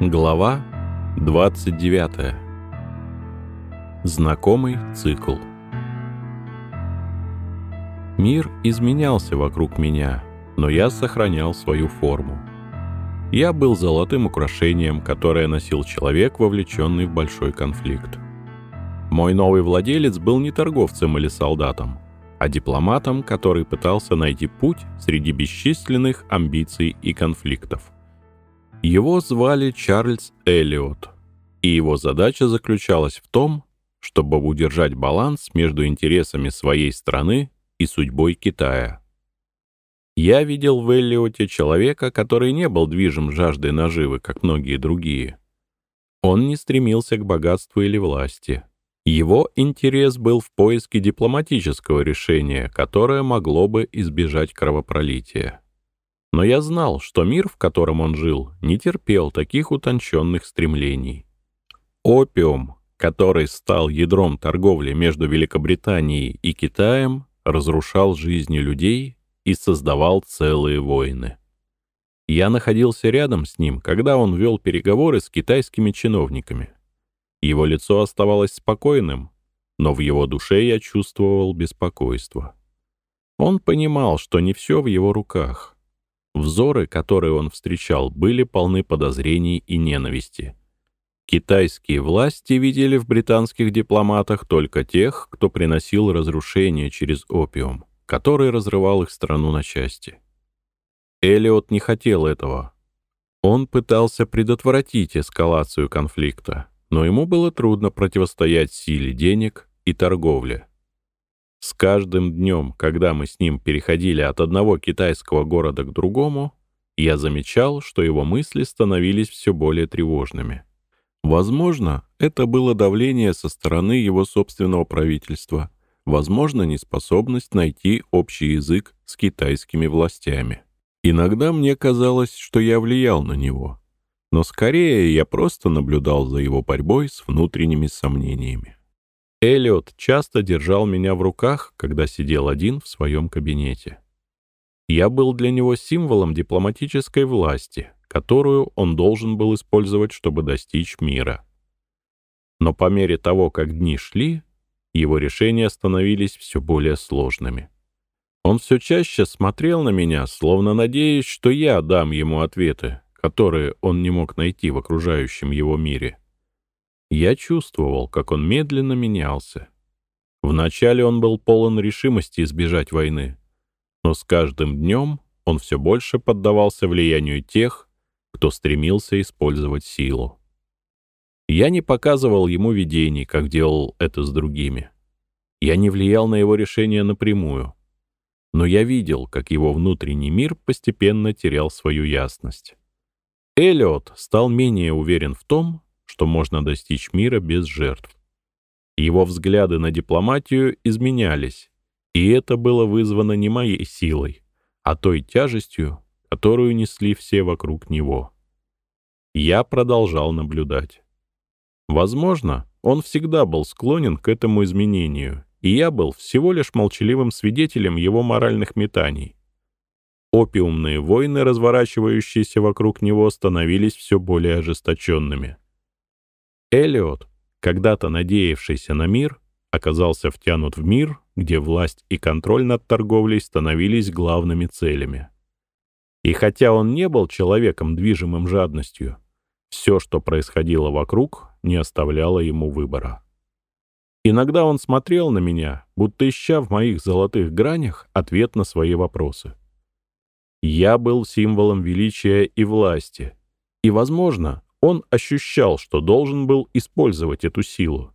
Глава 29. Знакомый цикл. Мир изменялся вокруг меня, но я сохранял свою форму. Я был золотым украшением, которое носил человек, вовлеченный в большой конфликт. Мой новый владелец был не торговцем или солдатом, а дипломатом, который пытался найти путь среди бесчисленных амбиций и конфликтов. Его звали Чарльз Эллиот, и его задача заключалась в том, чтобы удержать баланс между интересами своей страны и судьбой Китая. Я видел в Эллиоте человека, который не был движим жаждой наживы, как многие другие. Он не стремился к богатству или власти. Его интерес был в поиске дипломатического решения, которое могло бы избежать кровопролития. Но я знал, что мир, в котором он жил, не терпел таких утонченных стремлений. Опиум, который стал ядром торговли между Великобританией и Китаем, разрушал жизни людей и создавал целые войны. Я находился рядом с ним, когда он вел переговоры с китайскими чиновниками. Его лицо оставалось спокойным, но в его душе я чувствовал беспокойство. Он понимал, что не все в его руках. Взоры, которые он встречал, были полны подозрений и ненависти. Китайские власти видели в британских дипломатах только тех, кто приносил разрушение через опиум, который разрывал их страну на части. Элиот не хотел этого. Он пытался предотвратить эскалацию конфликта, но ему было трудно противостоять силе денег и торговле. С каждым днем, когда мы с ним переходили от одного китайского города к другому, я замечал, что его мысли становились все более тревожными. Возможно, это было давление со стороны его собственного правительства, возможно, неспособность найти общий язык с китайскими властями. Иногда мне казалось, что я влиял на него, но скорее я просто наблюдал за его борьбой с внутренними сомнениями. Эллиот часто держал меня в руках, когда сидел один в своем кабинете. Я был для него символом дипломатической власти, которую он должен был использовать, чтобы достичь мира. Но по мере того, как дни шли, его решения становились все более сложными. Он все чаще смотрел на меня, словно надеясь, что я дам ему ответы, которые он не мог найти в окружающем его мире. Я чувствовал, как он медленно менялся. Вначале он был полон решимости избежать войны, но с каждым днем он все больше поддавался влиянию тех, кто стремился использовать силу. Я не показывал ему видений, как делал это с другими. Я не влиял на его решения напрямую. Но я видел, как его внутренний мир постепенно терял свою ясность. Эллиот стал менее уверен в том, что можно достичь мира без жертв. Его взгляды на дипломатию изменялись, и это было вызвано не моей силой, а той тяжестью, которую несли все вокруг него. Я продолжал наблюдать. Возможно, он всегда был склонен к этому изменению, и я был всего лишь молчаливым свидетелем его моральных метаний. Опиумные войны, разворачивающиеся вокруг него, становились все более ожесточенными. Элиот, когда-то надеявшийся на мир, оказался втянут в мир, где власть и контроль над торговлей становились главными целями. И хотя он не был человеком, движимым жадностью, все, что происходило вокруг, не оставляло ему выбора. Иногда он смотрел на меня, будто ища в моих золотых гранях ответ на свои вопросы. Я был символом величия и власти, и, возможно, он ощущал, что должен был использовать эту силу.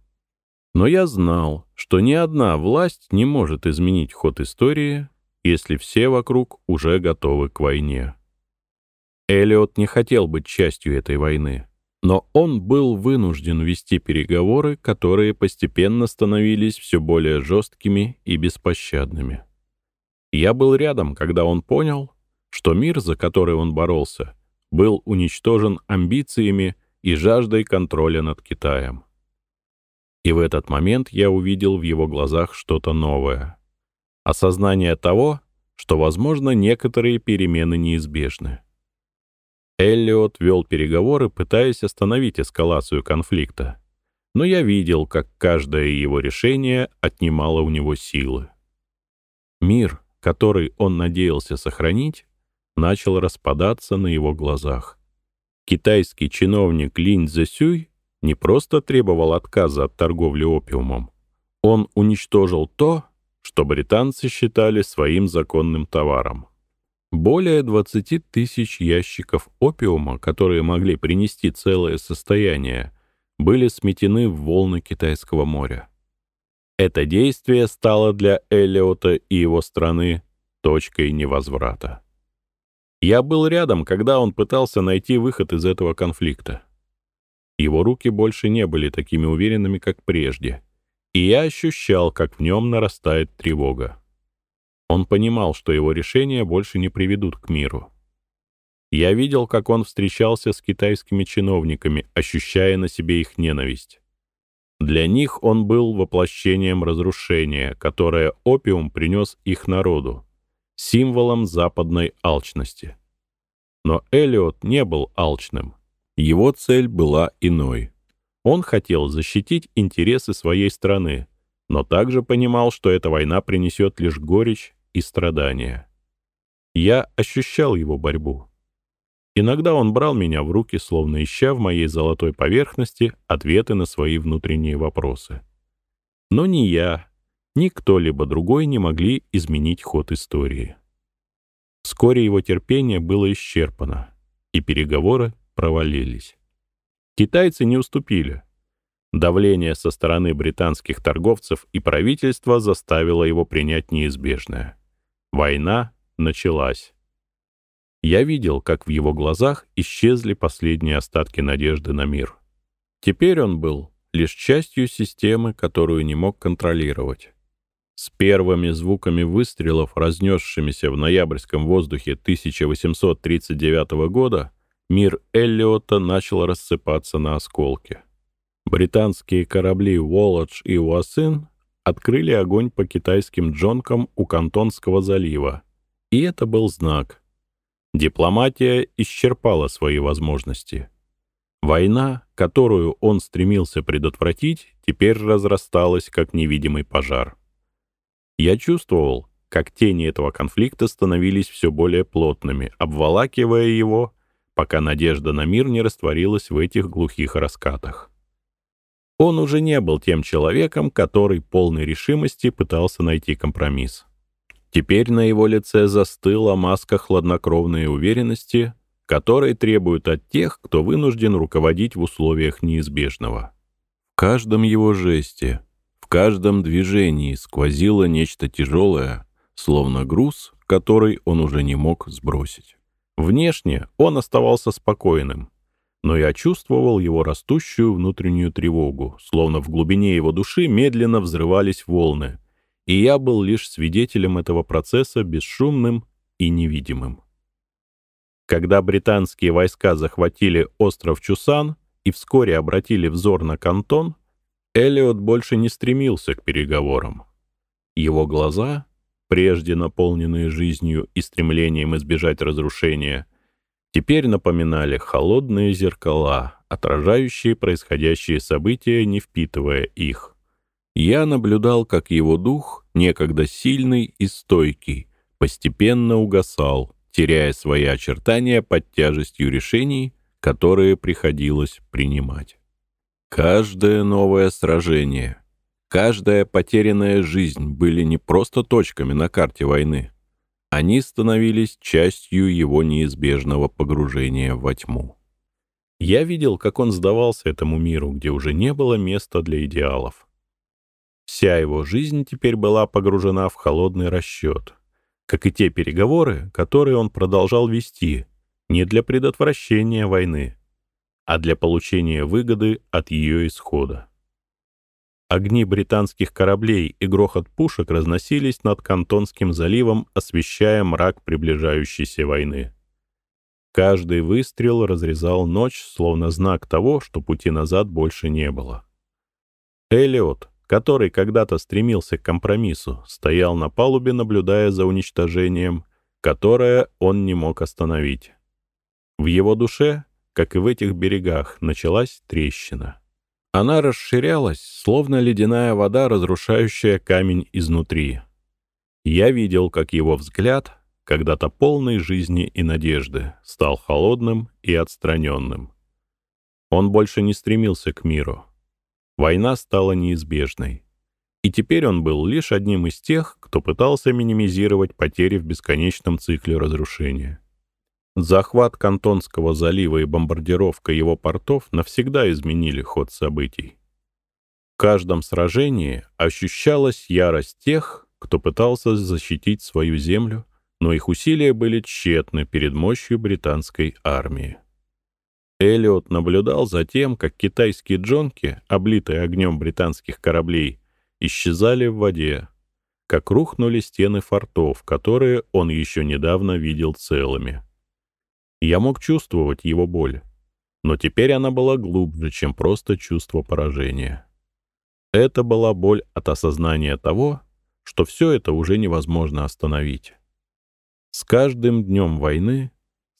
Но я знал, что ни одна власть не может изменить ход истории, если все вокруг уже готовы к войне. Элиот не хотел быть частью этой войны, но он был вынужден вести переговоры, которые постепенно становились все более жесткими и беспощадными. Я был рядом, когда он понял, что мир, за который он боролся, был уничтожен амбициями и жаждой контроля над Китаем. И в этот момент я увидел в его глазах что-то новое. Осознание того, что, возможно, некоторые перемены неизбежны. Эллиот вел переговоры, пытаясь остановить эскалацию конфликта. Но я видел, как каждое его решение отнимало у него силы. Мир, который он надеялся сохранить, начал распадаться на его глазах. Китайский чиновник Линь Цзэсюй не просто требовал отказа от торговли опиумом, он уничтожил то, что британцы считали своим законным товаром. Более 20 тысяч ящиков опиума, которые могли принести целое состояние, были сметены в волны Китайского моря. Это действие стало для Эллиота и его страны точкой невозврата. Я был рядом, когда он пытался найти выход из этого конфликта. Его руки больше не были такими уверенными, как прежде, и я ощущал, как в нем нарастает тревога. Он понимал, что его решения больше не приведут к миру. Я видел, как он встречался с китайскими чиновниками, ощущая на себе их ненависть. Для них он был воплощением разрушения, которое опиум принес их народу символом западной алчности. Но Элиот не был алчным. Его цель была иной. Он хотел защитить интересы своей страны, но также понимал, что эта война принесет лишь горечь и страдания. Я ощущал его борьбу. Иногда он брал меня в руки, словно ища в моей золотой поверхности ответы на свои внутренние вопросы. Но ни я, ни кто-либо другой не могли изменить ход истории. Вскоре его терпение было исчерпано, и переговоры провалились. Китайцы не уступили. Давление со стороны британских торговцев и правительства заставило его принять неизбежное. Война началась. Я видел, как в его глазах исчезли последние остатки надежды на мир. Теперь он был лишь частью системы, которую не мог контролировать. С первыми звуками выстрелов, разнесшимися в ноябрьском воздухе 1839 года, мир Эллиота начал рассыпаться на осколки. Британские корабли «Уолледж» и «Уасын» открыли огонь по китайским джонкам у Кантонского залива, и это был знак. Дипломатия исчерпала свои возможности. Война, которую он стремился предотвратить, теперь разрасталась, как невидимый пожар. Я чувствовал, как тени этого конфликта становились все более плотными, обволакивая его, пока надежда на мир не растворилась в этих глухих раскатах. Он уже не был тем человеком, который полной решимости пытался найти компромисс. Теперь на его лице застыла маска хладнокровной уверенности, которой требуют от тех, кто вынужден руководить в условиях неизбежного. В каждом его жесте, каждом движении сквозило нечто тяжелое, словно груз, который он уже не мог сбросить. Внешне он оставался спокойным, но я чувствовал его растущую внутреннюю тревогу, словно в глубине его души медленно взрывались волны, и я был лишь свидетелем этого процесса бесшумным и невидимым. Когда британские войска захватили остров Чусан и вскоре обратили взор на Кантон, Элиот больше не стремился к переговорам. Его глаза, прежде наполненные жизнью и стремлением избежать разрушения, теперь напоминали холодные зеркала, отражающие происходящие события, не впитывая их. Я наблюдал, как его дух, некогда сильный и стойкий, постепенно угасал, теряя свои очертания под тяжестью решений, которые приходилось принимать. Каждое новое сражение, каждая потерянная жизнь были не просто точками на карте войны. Они становились частью его неизбежного погружения во тьму. Я видел, как он сдавался этому миру, где уже не было места для идеалов. Вся его жизнь теперь была погружена в холодный расчет, как и те переговоры, которые он продолжал вести, не для предотвращения войны, а для получения выгоды от ее исхода. Огни британских кораблей и грохот пушек разносились над Кантонским заливом, освещая мрак приближающейся войны. Каждый выстрел разрезал ночь, словно знак того, что пути назад больше не было. Элиот, который когда-то стремился к компромиссу, стоял на палубе, наблюдая за уничтожением, которое он не мог остановить. В его душе, как и в этих берегах, началась трещина. Она расширялась, словно ледяная вода, разрушающая камень изнутри. Я видел, как его взгляд, когда-то полный жизни и надежды, стал холодным и отстраненным. Он больше не стремился к миру. Война стала неизбежной. И теперь он был лишь одним из тех, кто пытался минимизировать потери в бесконечном цикле разрушения. Захват Кантонского залива и бомбардировка его портов навсегда изменили ход событий. В каждом сражении ощущалась ярость тех, кто пытался защитить свою землю, но их усилия были тщетны перед мощью британской армии. Эллиот наблюдал за тем, как китайские джонки, облитые огнем британских кораблей, исчезали в воде, как рухнули стены фортов, которые он еще недавно видел целыми. Я мог чувствовать его боль, но теперь она была глубже, чем просто чувство поражения. Это была боль от осознания того, что все это уже невозможно остановить. С каждым днем войны,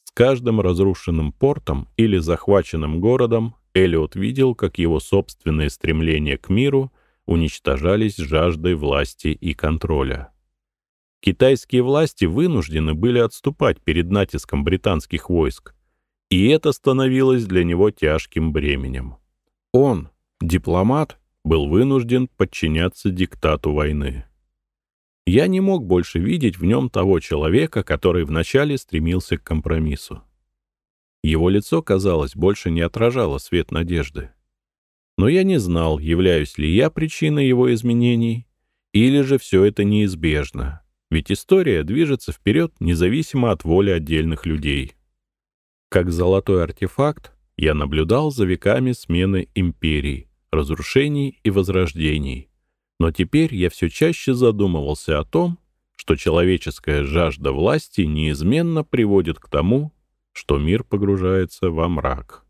с каждым разрушенным портом или захваченным городом Элиот видел, как его собственные стремления к миру уничтожались жаждой власти и контроля. Китайские власти вынуждены были отступать перед натиском британских войск, и это становилось для него тяжким бременем. Он, дипломат, был вынужден подчиняться диктату войны. Я не мог больше видеть в нем того человека, который вначале стремился к компромиссу. Его лицо, казалось, больше не отражало свет надежды. Но я не знал, являюсь ли я причиной его изменений, или же все это неизбежно, ведь история движется вперед независимо от воли отдельных людей. Как золотой артефакт, я наблюдал за веками смены империй, разрушений и возрождений. Но теперь я все чаще задумывался о том, что человеческая жажда власти неизменно приводит к тому, что мир погружается во мрак.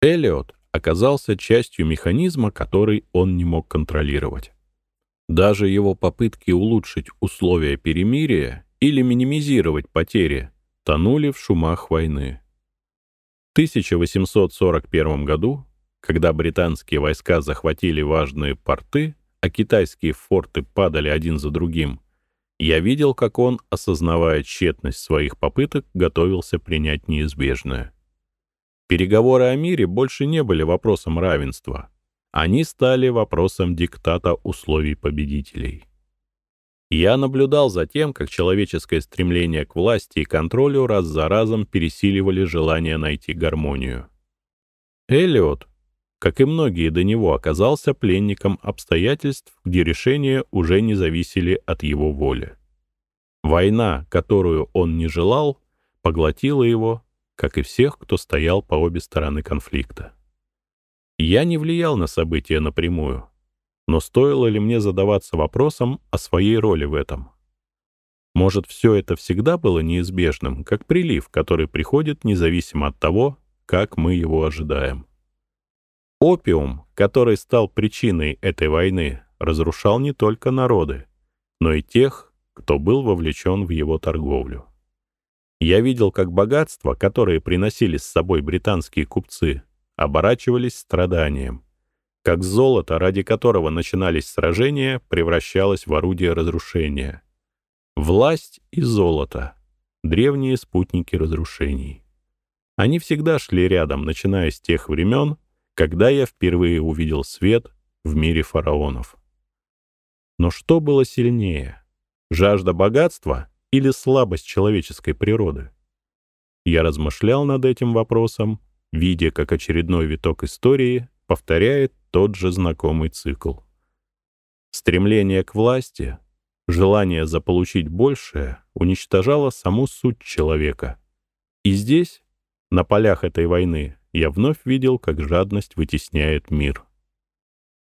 Эллиот оказался частью механизма, который он не мог контролировать. Даже его попытки улучшить условия перемирия или минимизировать потери тонули в шумах войны. В 1841 году, когда британские войска захватили важные порты, а китайские форты падали один за другим, я видел, как он, осознавая тщетность своих попыток, готовился принять неизбежное. Переговоры о мире больше не были вопросом равенства. Они стали вопросом диктата условий победителей. Я наблюдал за тем, как человеческое стремление к власти и контролю раз за разом пересиливали желание найти гармонию. Эллиот как и многие до него, оказался пленником обстоятельств, где решения уже не зависели от его воли. Война, которую он не желал, поглотила его, как и всех, кто стоял по обе стороны конфликта. Я не влиял на события напрямую, но стоило ли мне задаваться вопросом о своей роли в этом? Может, все это всегда было неизбежным, как прилив, который приходит независимо от того, как мы его ожидаем. Опиум, который стал причиной этой войны, разрушал не только народы, но и тех, кто был вовлечен в его торговлю. Я видел, как богатства, которые приносили с собой британские купцы, оборачивались страданием, как золото, ради которого начинались сражения, превращалось в орудие разрушения. Власть и золото — древние спутники разрушений. Они всегда шли рядом, начиная с тех времен, когда я впервые увидел свет в мире фараонов. Но что было сильнее? Жажда богатства или слабость человеческой природы? Я размышлял над этим вопросом, видя, как очередной виток истории повторяет тот же знакомый цикл. Стремление к власти, желание заполучить большее уничтожало саму суть человека. И здесь, на полях этой войны, я вновь видел, как жадность вытесняет мир.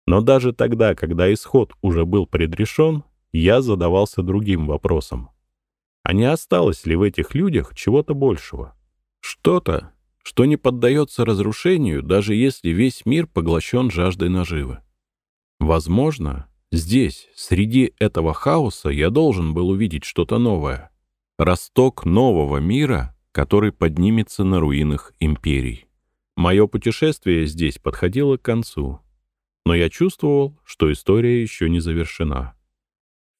Но даже тогда, когда исход уже был предрешен, я задавался другим вопросом. А не осталось ли в этих людях чего-то большего? Что-то, что не поддается разрушению, даже если весь мир поглощен жаждой наживы. Возможно, здесь, среди этого хаоса, я должен был увидеть что-то новое. Росток нового мира, который поднимется на руинах империй. Мое путешествие здесь подходило к концу, но я чувствовал, что история еще не завершена.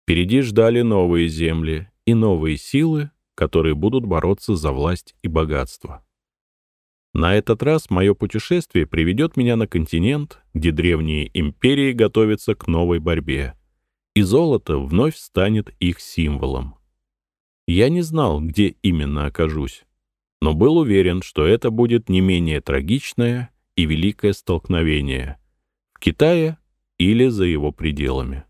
Впереди ждали новые земли и новые силы, которые будут бороться за власть и богатство. На этот раз мое путешествие приведет меня на континент, где древние империи готовятся к новой борьбе, и золото вновь станет их символом. Я не знал, где именно окажусь, но был уверен, что это будет не менее трагичное и великое столкновение в Китае или за его пределами.